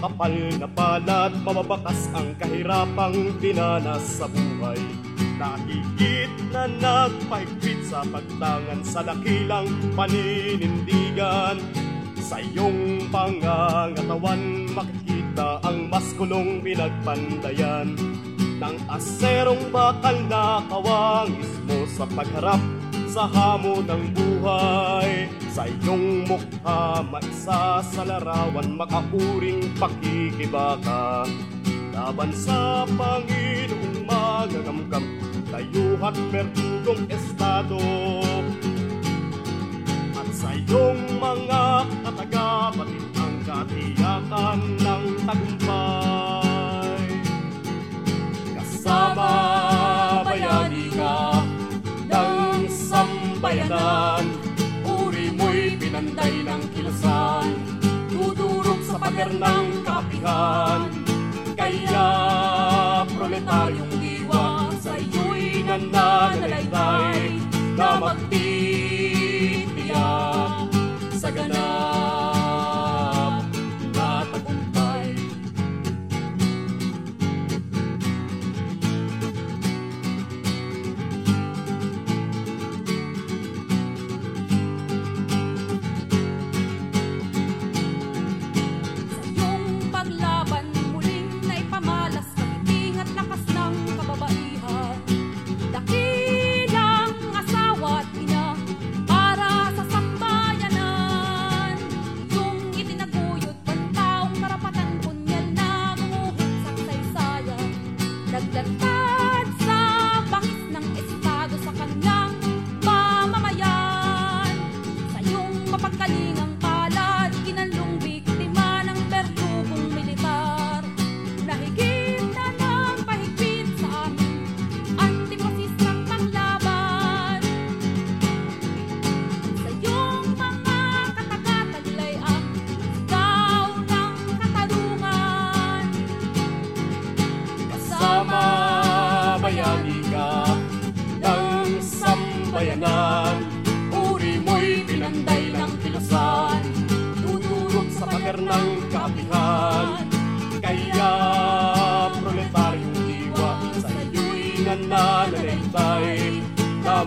makapal na palad Mababakas ang kahirapang dinanas sa buhay. Nakikit na nagpahigpit sa pagtangan Sa dakilang paninindigan. Sa iyong pangangatawan Makikita ang maskulong pinagpandayan. Ng aserong bakal na kawangis mo sa pagharap sa hamon ng buhay Sa iyong mukha maisa sa larawan Makauring pakikibaka Laban sa Panginoong magagamgam Tayuhat bertugong estado. At sa iyong mga katagabatid Ang katiyakan ng tagumpay ng kilusan Tudurog sa pader ng kapihan. Kaya proletaryong diwa Sa iyo'y nananalaytay Na magtitiyak Let's go.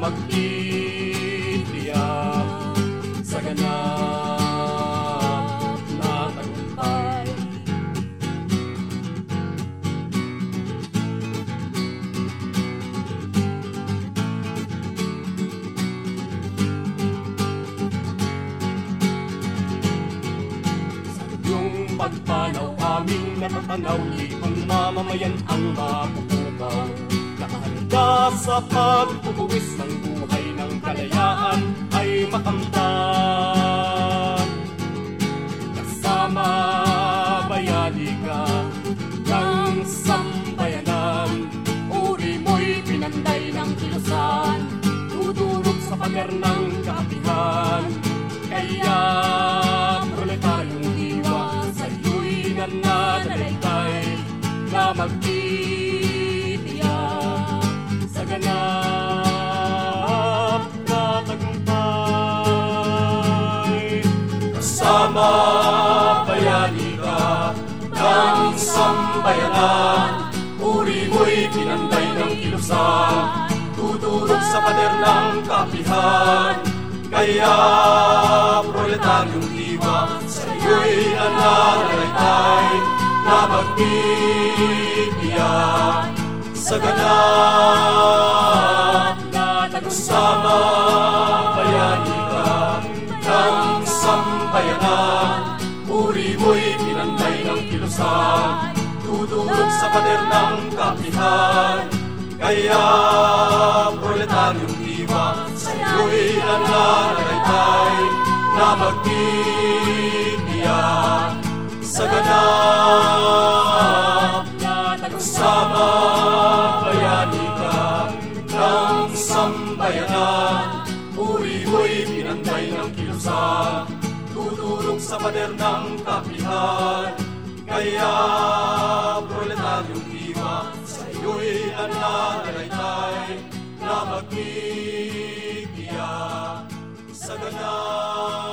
Magtitiyak sa ganap na tagumpay. Sa iyong pagpanaw aming natatanaw Libang mamamayan ang mapupukaw Nakahanda sa pagbubuwis ng buhay ng kalayaan ay makamtan. Kasama bayani ka ng sambayanan Uri mo'y pinanday ng kilusan Tudurog sa pader ng kaapihan Kaya proletaryong diwa Sa iyo'y nananalaytay Na magtitiyak ka ng sambayanan Uri mo'y pinanday ng kilusan Tuturog sa pader ng kapihan. Kaya proletaryong diwa Sa iyo'y nananalaytay Na magtitiyak Sa ganap Tutulog sa pader ng kapihan Kaya proletaryong diwa Sa iyo'y nananalaytay Na magtitiyak Sa ganap na tagsama Bayani ka ng sambayanan. Uri mo'y pinanday ng kilusan Tutulog sa pader ng kapihan Kaya proletaryong diwa Sa iyo'y nananalaytay Na magtitiyak sa ganap